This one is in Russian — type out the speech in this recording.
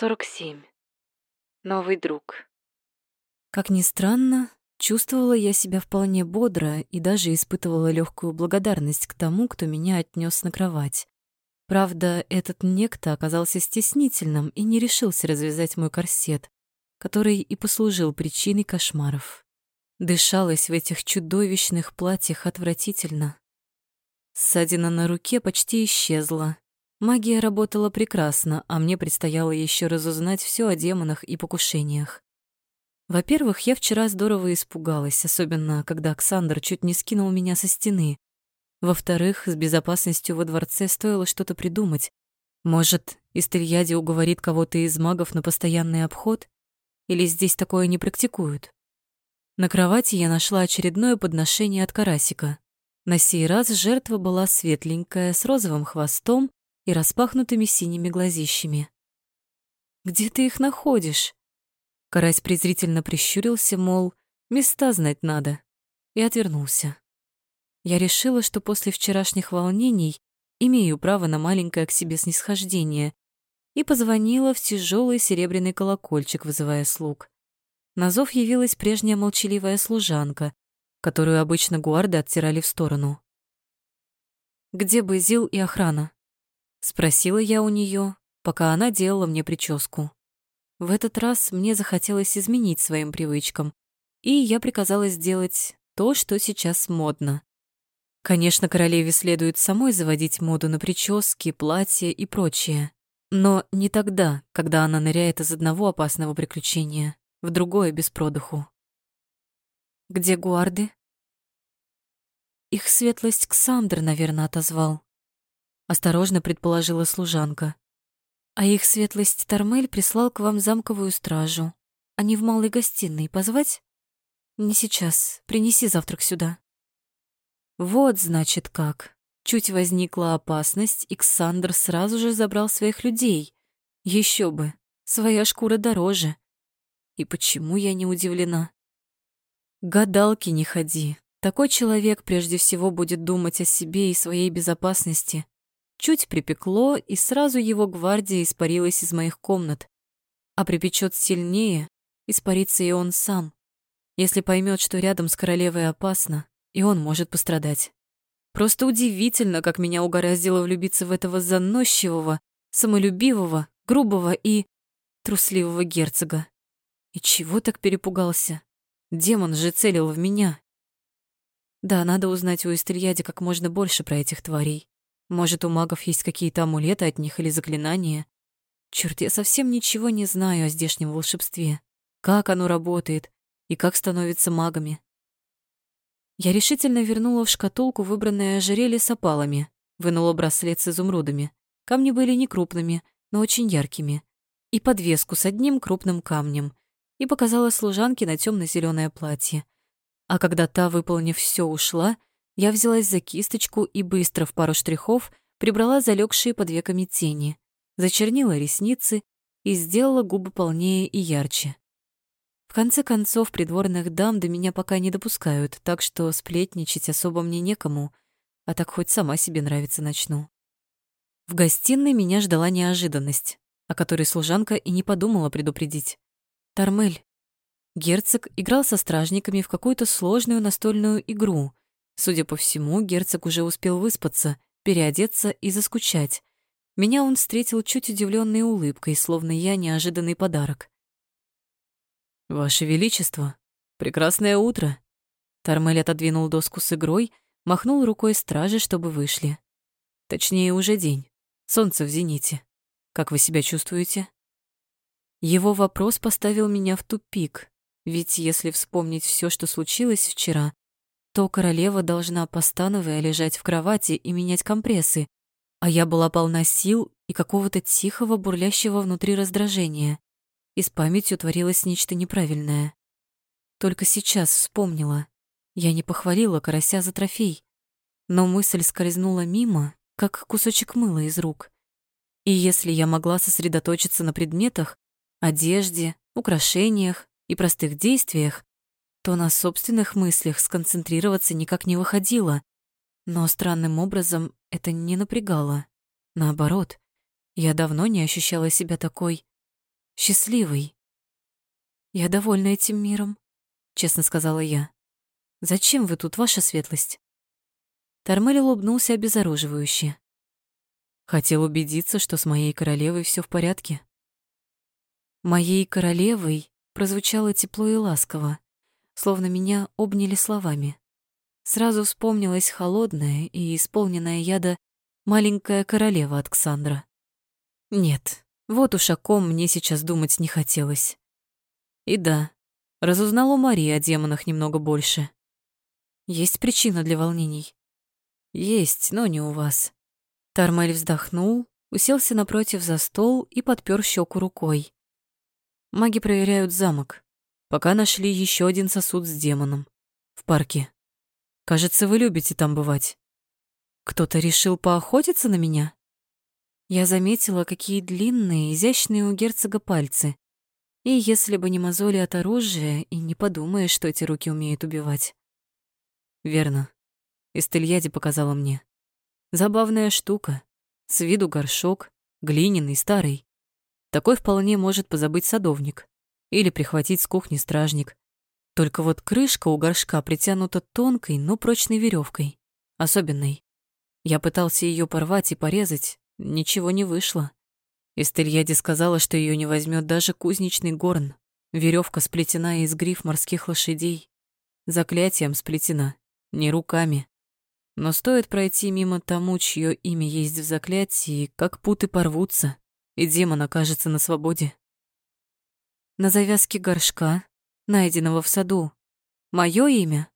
47. Новый друг. Как ни странно, чувствовала я себя вполне бодро и даже испытывала легкую благодарность к тому, кто меня отнес на кровать. Правда, этот некто оказался стеснительным и не решился развязать мой корсет, который и послужил причиной кошмаров. Дышалось в этих чудовищных платьях отвратительно. Ссадина на руке почти исчезла. Магия работала прекрасно, а мне предстояло еще разузнать все о демонах и покушениях. Во-первых, я вчера здорово испугалась, особенно когда Оксандр чуть не скинул меня со стены. Во-вторых, с безопасностью во дворце стоило что-то придумать. Может, Истельяди уговорит кого-то из магов на постоянный обход? Или здесь такое не практикуют? На кровати я нашла очередное подношение от карасика. На сей раз жертва была светленькая, с розовым хвостом и распахнутыми синими глазищами. «Где ты их находишь?» Карась презрительно прищурился, мол, места знать надо, и отвернулся. Я решила, что после вчерашних волнений имею право на маленькое к себе снисхождение, и позвонила в тяжелый серебряный колокольчик, вызывая слуг. На зов явилась прежняя молчаливая служанка, которую обычно гуарды оттирали в сторону. «Где Базил и охрана?» — спросила я у нее, пока она делала мне прическу. В этот раз мне захотелось изменить своим привычкам, и я приказала сделать то, что сейчас модно. Конечно, королеве следует самой заводить моду на прически, платья и прочее. Но не тогда, когда она ныряет из одного опасного приключения в другое без продыху. «Где гуарды?» «Их светлость Ксандр, наверное, отозвал», — осторожно предположила служанка. «А их светлость Тормель прислал к вам замковую стражу. Они в малой гостиной. Позвать?» «Не сейчас. Принеси завтрак сюда». Вот, значит, как. Чуть возникла опасность, и Ксандр сразу же забрал своих людей. Еще бы, своя шкура дороже. И почему я не удивлена? Гадалки не ходи. Такой человек прежде всего будет думать о себе и своей безопасности. Чуть припекло, и сразу его гвардия испарилась из моих комнат. А припечет сильнее, испарится и он сам. Если поймет, что рядом с королевой опасно, и он может пострадать. Просто удивительно, как меня угораздило влюбиться в этого заносчивого, самолюбивого, грубого и трусливого герцога. И чего так перепугался? Демон же целил в меня. Да, надо узнать у Истельяди как можно больше про этих тварей. Может, у магов есть какие-то амулеты от них или заклинания. Черт, я совсем ничего не знаю о здешнем волшебстве. Как оно работает и как становится магами. Я решительно вернула в шкатулку выбранное ожерелье с опалами, вынула браслет с изумрудами. Камни были не крупными, но очень яркими. И подвеску с одним крупным камнем. И показала служанке на темно зеленое платье. А когда та, выполнив все, ушла, я взялась за кисточку и быстро в пару штрихов прибрала залегшие под веками тени, зачернила ресницы и сделала губы полнее и ярче. В конце концов, придворных дам до меня пока не допускают, так что сплетничать особо мне некому, а так хоть сама себе нравится начну. В гостиной меня ждала неожиданность, о которой служанка и не подумала предупредить. Тормель. Герцог играл со стражниками в какую-то сложную настольную игру. Судя по всему, герцог уже успел выспаться, переодеться и заскучать. Меня он встретил чуть удивленной улыбкой, словно я неожиданный подарок. «Ваше Величество, прекрасное утро!» Тормель отодвинул доску с игрой, махнул рукой стражи, чтобы вышли. Точнее, уже день. Солнце в зените. Как вы себя чувствуете? Его вопрос поставил меня в тупик, ведь если вспомнить все, что случилось вчера, то королева должна, постановая, лежать в кровати и менять компрессы, а я была полна сил и какого-то тихого, бурлящего внутри раздражения и с памятью творилось нечто неправильное. Только сейчас вспомнила. Я не похвалила карася за трофей, но мысль скользнула мимо, как кусочек мыла из рук. И если я могла сосредоточиться на предметах, одежде, украшениях и простых действиях, то на собственных мыслях сконцентрироваться никак не выходило. Но странным образом это не напрягало. Наоборот, я давно не ощущала себя такой счастливой. «Я довольна этим миром», — честно сказала я. «Зачем вы тут, ваша светлость?» Тормель улыбнулся обезоруживающе. Хотел убедиться, что с моей королевой все в порядке. «Моей королевой» прозвучало тепло и ласково, словно меня обняли словами. Сразу вспомнилась холодная и исполненная яда маленькая королева Александра. Нет, вот уж о ком мне сейчас думать не хотелось. И да, разузнал у Марии о демонах немного больше. Есть причина для волнений? Есть, но не у вас. Тармель вздохнул, уселся напротив за стол и подпер щеку рукой. Маги проверяют замок, пока нашли еще один сосуд с демоном в парке. Кажется, вы любите там бывать. Кто-то решил поохотиться на меня? Я заметила, какие длинные, изящные у герцога пальцы. И если бы не мозоли от оружия, и не подумаешь, что эти руки умеют убивать. Верно. Эстельяди показала мне. Забавная штука. С виду горшок, глиняный, старый. Такой вполне может позабыть садовник или прихватить с кухни стражник. Только вот крышка у горшка притянута тонкой, но прочной веревкой, особенной. Я пытался ее порвать и порезать, ничего не вышло. Эстельяди сказала, что ее не возьмет даже кузнечный горн. Веревка сплетена из гриф морских лошадей. Заклятием сплетена, не руками. Но стоит пройти мимо тому, чье имя есть в заклятии, как путы порвутся, и демон окажется на свободе. На завязке горшка найденного в саду. Моё имя?